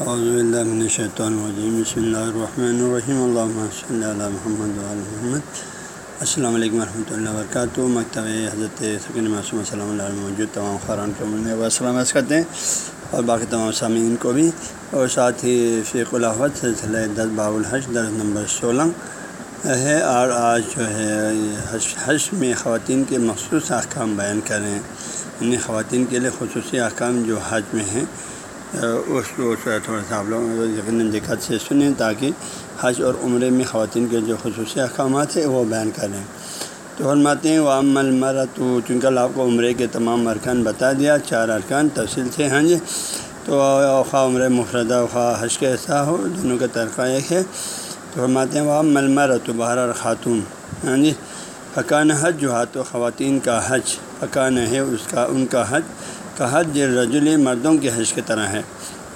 من الشیطان الرجیم بسم اللہ الرحمن الرحیم اللہ صلی اللہ محمد محمد. السلام علیکم ورحمۃ اللہ وبرکاتہ مکتب حضرت سکن معصوم. صلی اللہ علیہ موجود تمام خران کو و سلامت کرتے ہیں. اور باقی تمام سامعین کو بھی. اور ساتھ ہی فیق الحفت سلسلہ دس باب الحج، درس نمبر سولہ ہے. اور آج جو ہے حج میں خواتین کے مخصوص احکام بیان کر رہے ہیں. انہیں خواتین کے لیے خصوصی احکام جو حج میں ہیں اس کو تھوڑا سا آپ لوگ یقیناً دقت سے سنیں تاکہ حج اور عمرے میں خواتین کے جو خصوصی احکامات ہیں وہ بیان کریں تو فرماتے ہیں وہ عمل تو چونکہ آپ کو عمرے کے تمام ارکان بتا دیا، چار ارکان تفصیل سے ہاں جی۔ تو خواہ عمر مفردہ، خواہ حج کے ایسا ہو، دونوں کا ترقہ ایک ہے۔ تو فرماتے ہیں وہ عمل مرا تو بہر خاتون۔ ہاں جی۔ پکان حج جو ہاتھ و خواتین کا حج پکان ہے، اس کا، ان کا حج۔ کا حج رجلی مردوں کے حج کی طرح ہے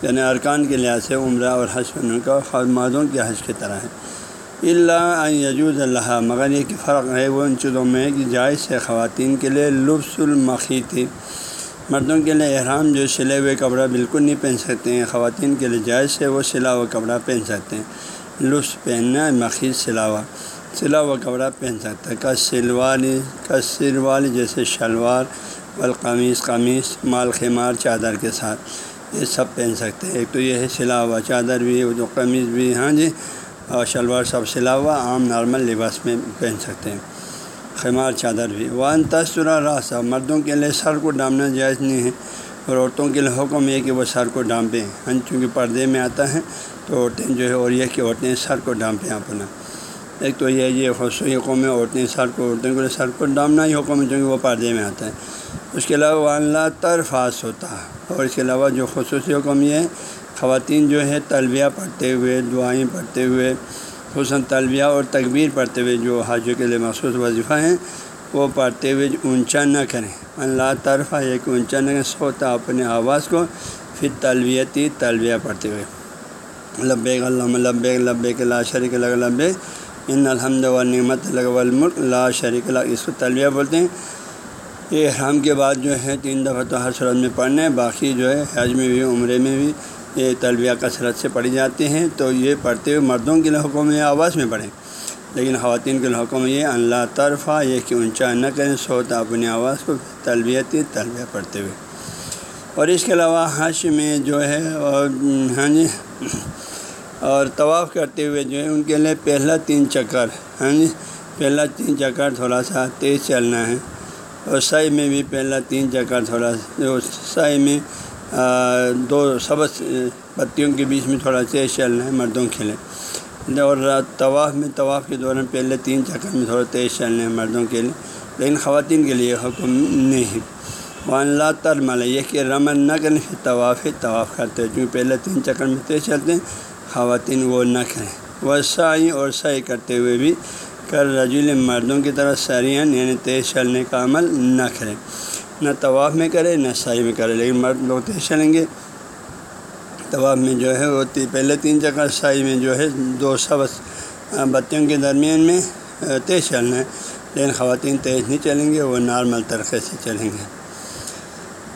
یعنی ارکان کے لحاظ سے عمرہ اور حج کا مردوں کے حج کی طرح ہے اللہ یجوز اللہ مگر یہ کہ فرق ہے وہ ان چیزوں میں کہ جائز ہے خواتین کے لیے لبس المخی تھی مردوں کے لیے احرام جو سلے ہوئے کپڑا بالکل نہیں پہن سکتے ہیں، خواتین کے لیے جائز ہے وہ سلا ہوا کپڑا پہن سکتے ہیں۔ لبس پہننا مخیط سلا ہوا سلا ہوا کپڑا پہن سکتا ہے۔ کس سلوالی کس سلوالی جیسے شلوار والقمیص قمیص مال، خمار، چادر کے ساتھ۔ یہ سب پہن سکتے ہیں۔ ایک تو یہ ہے، سلا ہوا چادر بھی جو قمیص بھی ہاں جی اور شلوار سب سلا ہوا، عام نارمل لباس میں پہن سکتے ہیں۔ خمار، چادر بھی۔ وان تسرا راستہ مردوں کے لیے سر کو ڈامنا جائز نہیں ہے۔ اور عورتوں کے لیے حکم یہ کہ وہ سر کو ڈانپیں ہاں جی، چونکہ پردے میں آتا ہے، تو عورتیں جو ہے، اور یہ کہ عورتیں سر کو ڈانپیں اپنا۔ ایک تو یہ یہ خصوصی حکم ہے، عورتیں سر کو، عورتوں کے لیے سر کو ڈامنا ہی حکم ہے، چونکہ وہ پردے میں آتا ہے۔ اس کے علاوہ اللہ ترفاس ہوتا اور اس کے علاوہ جو خصوصی حکم یہ ہے خواتین جو ہے طلبیہ پڑھتے ہوئے، دعائیں پڑھتے ہوئے حسن طلبیہ اور تکبیر پڑھتے ہوئے جو حاجوں کے لیے مخصوص وظیفہ ہیں، وہ پڑھتے ہوئے اونچا نہ کریں۔ اللہ طرفہ یہ کہ اونچا نہ کریں سوتا اپنے آواز کو پھر طلبیتی طلبیہ پڑھتے ہوئے۔ لبیک اللہ لبیک لبیک، لا شریک لگ لبیک، ان الحمد و نعمت لگ الملک، لا شریک لگ اس کو طلبیہ بولتے ہیں۔ یہ احرام کے بعد جو ہے تین دفعہ تو ہر صورت میں پڑھنا ہے، باقی جو ہے حج میں بھی، عمرے میں بھی یہ طلبیہ کثرت سے پڑھی جاتی ہیں۔ تو یہ پڑھتے ہوئے مردوں کے لیے حکم آواز میں پڑھیں۔ لیکن خواتین کے لیے حکم یہ اللہ طرفہ، یہ کہ اونچا نہ کریں سوتا اپنی آواز کو تلبیتی طلبیہ پڑھتے ہوئے۔ اور اس کے علاوہ حج میں جو ہے، اور ہاں جی اور طواف کرتے ہوئے جو ہے ان کے لیے پہلا تین چکر ہاں جی پہلا تین چکر تھوڑا سا تیز چلنا ہے۔ اور سائی میں بھی پہلا تین چکر تھوڑا جو سائی میں دو سبز پتیوں کے بیچ میں تھوڑا تیز چلنا ہے، مردوں کے لیے۔ اور طواف میں، طواف کے دوران پہلے تین چکر میں تھوڑا تیز چلنا ہے مردوں کے لیے، لیکن خواتین کے لیے حکم نہیں۔ ہے وہ اللہ ترمل، یہ کہ رمن نہ کریں طواف طواف کرتے ہیں۔ کیونکہ پہلے تین چکر میں تیز چلتے ہیں، خواتین وہ نہ کریں۔ وہ سائی اور سائی کرتے ہوئے بھی کر رجول مردوں کی طرح سرین یعنی تیز چلنے کا عمل نہ کریں۔ نہ طواف میں کرے، نہ سائی میں کرے، لیکن مرد لوگ تیز چلیں گے۔ طواف میں جو ہے، وہ پہلے تین چکر سائی میں جو ہے، دو سبس بتیوں کے درمیان میں تیز چلنا ہے۔ لیکن خواتین تیز نہیں چلیں گے، وہ نارمل طریقے سے چلیں گے۔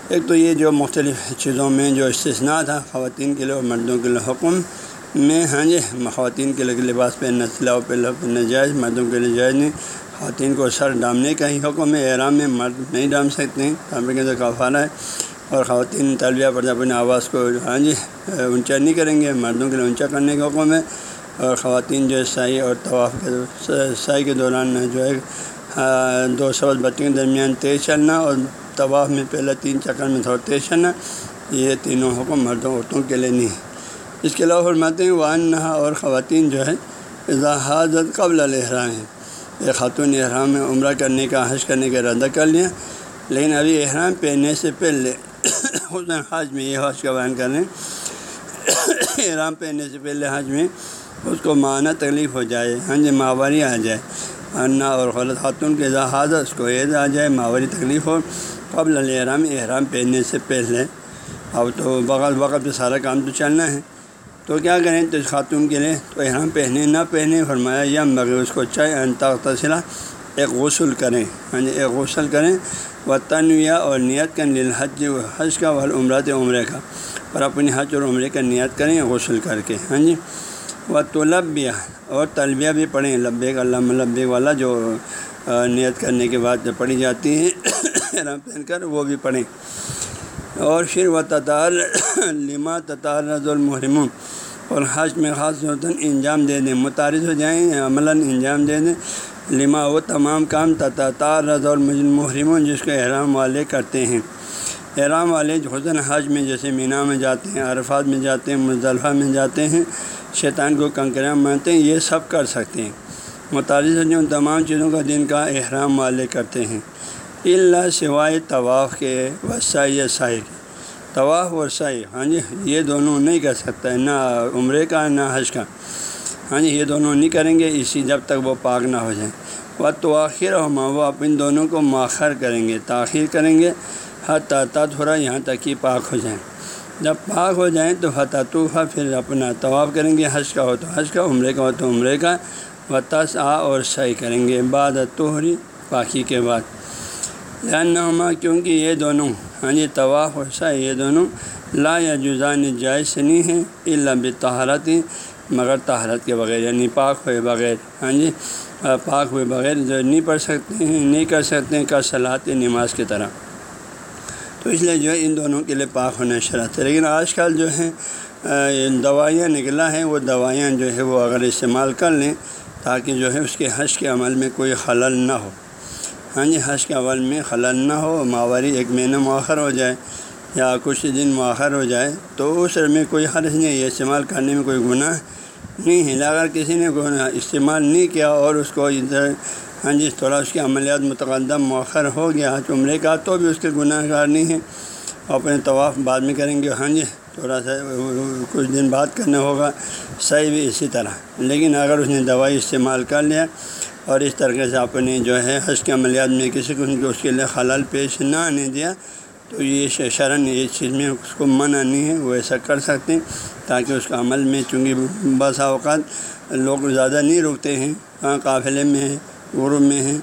ایک تو یہ جو مختلف چیزوں میں جو استثنا تھا، خواتین کے لیے اور مردوں کے لیے حکم میں ہاں جی خواتین کے لیے لباس پہننا سلاؤ پہلے پہننا جائز، مردوں کے لیے جائز نہیں۔ خواتین کو سر ڈامنے کا ہی حکم ہے۔ احرام میں مرد نہیں ڈام سکتے ہیں۔ ڈامنے کے اندر کافارہ ہے۔ اور خواتین طلبیہ پر اپنی آواز کو ہاں جی اونچا نہیں کریں گے۔ مردوں کے لیے اونچا کرنے کا حکم ہے۔ اور خواتین جو ہے سائی اور طواف کے سائی کے دوران جو ہے ہاں، دو سبز بچوں کے درمیان تیز چلنا اور طواف میں پہلے تین چکر میں تھوڑا تیز چلنا، یہ تینوں حکم مردوں، عورتوں کے لیے نہیں۔ اس کے علاوہ فرماتے ہیں وان نہا اور خواتین جو ہے حاضت قبل الحرام ہے یہ خاتون احرام میں عمرہ کرنے کا، حج کرنے کا ارادہ کر لیا۔ لیکن ابھی احرام پہننے سے پہلے حسن حج میں یہ حج کا بیان کر رہے ہیں۔ احرام پہننے سے پہلے حج میں اس کو معنی تکلیف ہو جائے ہاں جی ماوری آ جائے۔ انا اور غلط خاتون کے حاضر اس کو عید آ جائے، ماوری تکلیف ہو۔ قبل الحرام احرام پہننے سے پہلے، اب تو بغل وقت پہ سارا کام تو چلنا ہے۔ تو کیا کریں؟ تو اس خاتون کے لیے تو احرام پہنے، نہ پہنے، فرمایا، یا مگر اس کو چائے انتا تصلا ایک غسل کریں۔ ہاں جی ایک غسل کریں۔ و تنویہ اور نیت کا حج حج کا عمرات عمرے کا۔ اور اپنی حج اور عمرے کا نیت کریں، غسل کر کے۔ ہاں جی و طلبیہ اور طلبیہ بھی پڑھیں۔ لبے کا علامہ والا جو نیت کرنے کے بعد جو پڑھی جاتی ہیں احرام پہن کر وہ بھی پڑھیں۔ اور پھر وہ تطار لما تطار رض اور حج میں خاص وطن انجام دے دیں، متعارض ہو جائیں، عملاً انجام دے دیں۔ لما وہ تمام کام تطار رض المحرم جس کو احرام والے کرتے ہیں۔ احرام والے حسن حج میں جیسے مینا میں جاتے ہیں، عرفات میں جاتے ہیں مضطلفہ میں جاتے ہیں، شیطان کو کنکریاں مانتے ہیں، یہ سب کر سکتے ہیں۔ متعارض جو تمام چیزوں کا دن کا احرام والے کرتے ہیں۔ اللہ سوائے طواف کے وسائی سائی کے طواف و سائی ہاں جی یہ دونوں نہیں کر سکتا ہے نہ عمرے کا، نہ حج کا۔ ہاں جی یہ دونوں نہیں کریں گے، اسی جب تک وہ پاک نہ ہو جائیں۔ وہ توآخر ہما وہ اپن دونوں کو مؤخر کریں گے، تاخیر کریں گے حت تھوڑا یہاں تک کہ پاک ہو جائیں۔ جب پاک ہو جائیں تو حتوفہ پھر اپنا طواف کریں گے، حج کا ہو تو حج کا، عمرے کا ہو تو عمرے کا۔ و تس آ اور صحیح کریں گے، بعد توہری پاکی کے بعد۔ لہنما کیونکہ یہ دونوں ہاں جی طواف اور سا یہ دونوں لا یا جزان جائز نہیں ہیں اللہ بطہارت مگر طہارت کے بغیر یعنی پاک ہوئے بغیر ہاں جی پاک ہوئے بغیر جو نہیں پڑھ سکتے ہیں، نہیں کر سکتے ہیں کا صلاحت نماز کی طرح۔ تو اس لیے جو ہے ان دونوں کے لیے پاک ہونا شرط ہے۔ لیکن آج کل جو ہے دوائیاں نکلا ہے، وہ دوائیاں جو ہے وہ اگر استعمال کر لیں تاکہ جو ہے اس کے حج کے عمل میں کوئی خلل نہ ہو۔ ہاں جی حج کے اول میں خلل نہ ہو، ماوری ایک مہینہ مؤخر ہو جائے یا کچھ دن مؤخر ہو جائے، تو اس میں کوئی حرض نہیں ہے۔ استعمال کرنے میں کوئی گناہ نہیں ہے۔ اگر کسی نے استعمال نہیں کیا اور اس کو ادھر ہاں جی تھوڑا اس کے عملیات متقدم مؤخر ہو گیا، حج عمرے کا، تو بھی اس کے گناہ گار نہیں ہے۔ اپنے طواف بعد میں کریں گے ہاں جی تھوڑا سا کچھ دن بعد کرنا ہوگا، صحیح بھی اسی طرح۔ لیکن اگر اس نے دوائی استعمال کر لیا اور اس طریقے سے اپنے جو ہے حج کے عملیات میں کسی کو اس کے لیے خلل پیش نہ آنے دیا، تو یہ شرن یہ چیز میں اس کو منع نہیں ہے، وہ ایسا کر سکتے ہیں تاکہ اس کا عمل میں چونکہ بسا اوقات لوگ زیادہ نہیں رکتے ہیں کہاں قافلے میں ہیں، غروب میں ہیں۔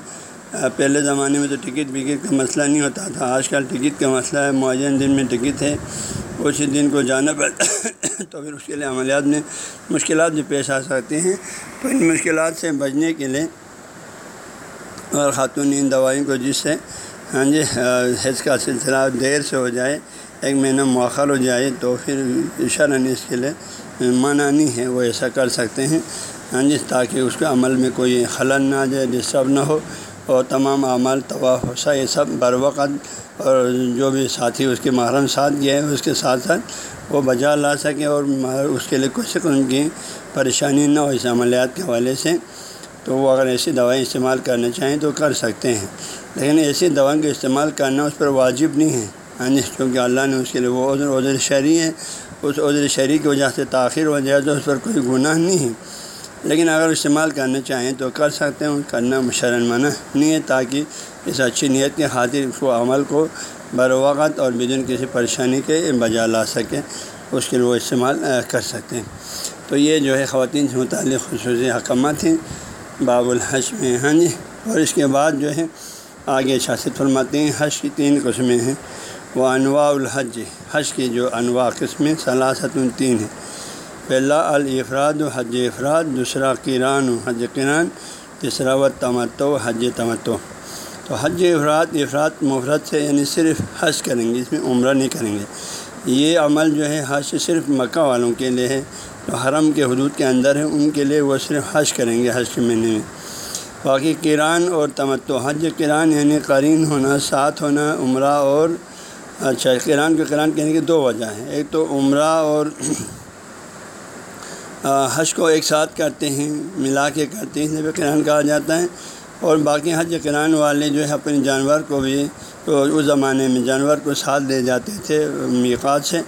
پہلے زمانے میں تو ٹکٹ وکٹ کا مسئلہ نہیں ہوتا تھا، آج کل ٹکٹ کا مسئلہ ہے، معین دن میں ٹکٹ ہے اسی دن کو جانا پڑتا تو پھر اس کے لیے عملیات میں مشکلات بھی پیش آ سکتے ہیں۔ تو ان مشکلات سے بچنے کے لیے اور خاتون ان دوائیوں کو جس سے ہاں جی حج کا سلسلہ دیر سے ہو جائے، ایک مہینہ مؤخر ہو جائے، تو پھر شرن اس کے لیے منع نہیں ہے، وہ ایسا کر سکتے ہیں ہاں جی تاکہ اس کے عمل میں کوئی خلل نہ آ جائے، ڈسٹرب نہ ہو اور تمام اعمال طواف ہوسا یہ سب بر وقت اور جو بھی ساتھی اس کے محرم ساتھ گئے، اس کے ساتھ ساتھ وہ بجا لا سکیں اور اس کے لیے کچھ ان کی پریشانی نہ ہو اس عملیات کے حوالے سے۔ تو وہ اگر ایسی دوائیں استعمال کرنا چاہیں تو کر سکتے ہیں۔ لیکن ایسی دوائیں کا استعمال کرنا اس پر واجب نہیں ہے۔ ہاں جی کیونکہ اللہ نے اس کے لیے وہ عذر عذر شہری ہے۔ اس عذر شہری کی وجہ سے تاخیر ہو جائے تو اس پر کوئی گناہ نہیں ہے۔ لیکن اگر استعمال کرنا چاہیں تو کر سکتے ہیں۔ کرنا مشرن منع نہیں ہے تاکہ اس اچھی نیت کے خاطر اس کو عمل کو بر وقت اور بدن کسی پریشانی کے بجا لا سکیں۔ اس کے لیے وہ استعمال کر سکتے ہیں۔ تو یہ جو ہے خواتین سے متعلق خصوصی حکامات ہیں۔ باب الحج میں ہاں جی۔ اور اس کے بعد جو ہے، آگے اچھا شاست فرماتے ہیں۔ حج کی تین قسمیں ہیں۔ وہ انواع الحج۔ حج کی جو انواع قسمیں صلاحت تین ہیں۔ پہلا، الافراد و حج افراد۔ دوسرا کران و حج کران تیسرا، و تمتو حج تمتو تو حج افراد افراد مفرت سے یعنی صرف حج کریں گے، اس میں عمرہ نہیں کریں گے۔ یہ عمل جو ہے، حج صرف مکہ والوں کے لیے ہے۔ جو حرم کے حدود کے اندر ہیں، ان کے لیے وہ صرف حج کریں گے حج کے مہینے میں۔ باقی کران اور تمتو حج کران یعنی قرین ہونا، ساتھ ہونا، عمرہ اور اچھا کران کے کران کہنے کی دو وجہ ہیں۔ ایک تو عمرہ اور حج کو ایک ساتھ کرتے ہیں، ملا کے کرتے ہیں اسے کران کہا جاتا ہے۔ اور باقی حج کران والے جو ہے اپنے جانور کو بھی اس زمانے میں جانور کو ساتھ لے جاتے تھے، میقات سے۔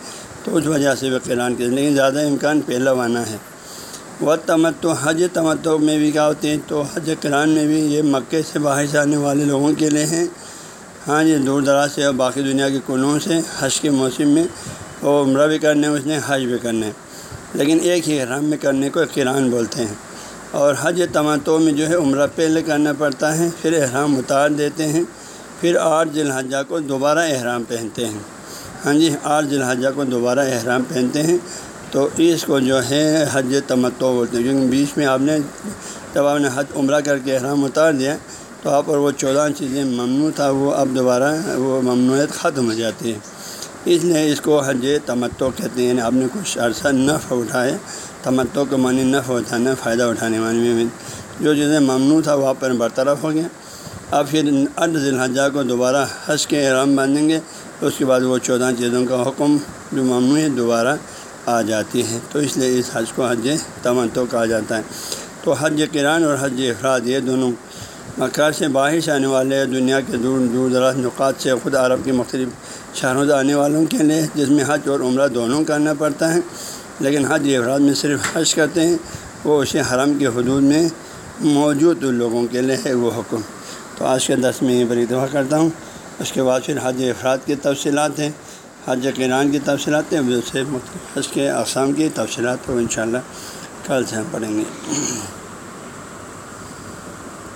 تو اس وجہ سے وہ قرآن کے لیکن زیادہ امکان پہلا وانا ہے۔ وہ تمتو حج تمتو میں بھی کیا ہوتے ہیں؟ تو حج قرآن میں بھی یہ مکے سے باہر سے آنے والے لوگوں کے لیے ہیں۔ ہاں جی دور دراز سے اور باقی دنیا کے کنوں سے حج کے موسم میں وہ عمرہ بھی کرنے اس نے حج بھی کرنے لیکن ایک ہی حرام میں کرنے کو قرآن بولتے ہیں۔ اور حج تماتوں میں جو ہے عمرہ پہلے کرنا پڑتا ہے، پھر احرام اتار دیتے ہیں، پھر آٹھ ذی الحجہ کو دوبارہ احرام پہنتے ہیں۔ ہاں جی آٹھ ذی الحجہ کو دوبارہ احرام پہنتے ہیں۔ تو اس کو جو ہے حج تمتو بولتے ہیں۔ کیونکہ بیچ میں آپ نے جب آپ نے حج عمرہ کر کے احرام اتار دیا، تو آپ پر وہ چودہ چیزیں ممنوع تھا، وہ اب دوبارہ وہ ممنوعیت ختم ہو جاتی ہے اس لیے اس کو حج تمتو کہتے ہیں۔ یعنی آپ نے کچھ عرصہ نفع اٹھائے۔ تمتو کے معنی نفع اٹھانا، فائدہ اٹھانے معنی میں جو چیزیں ممنوع تھا، وہ آپ پر برطرف ہو گیا اب پھر ارد ذی الحجہ کو دوبارہ حج کے احرام باندھیں گے، اس کے بعد وہ چودہ چیزوں کا حکم جو ممنوع ہے دوبارہ آ جاتی ہے تو اس لیے اس حج کو حج تمتو کہا جاتا ہے۔ تو حج کران اور حج افراد یہ دونوں مکار سے باہر سے آنے والے، دنیا کے دور دور دراز نقات سے خود عرب کے مختلف شہروں سے آنے والوں کے لیے، جس میں حج اور عمرہ دونوں کرنا پڑتا ہے۔ لیکن حج افراد میں صرف حج کرتے ہیں، وہ اسے حرم کے حدود میں موجود لوگوں کے لیے ہے وہ حکم۔ تو آج کے دس میں یہ پر اتفاع کرتا ہوں۔ اس کے بعد پھر حج افراد کی تفصیلات ہیں۔ حج کران کی تفصیلات ہیں اس حج کے اقسام کی تفصیلات کو انشاءاللہ کل سے ہم پڑھیں گے۔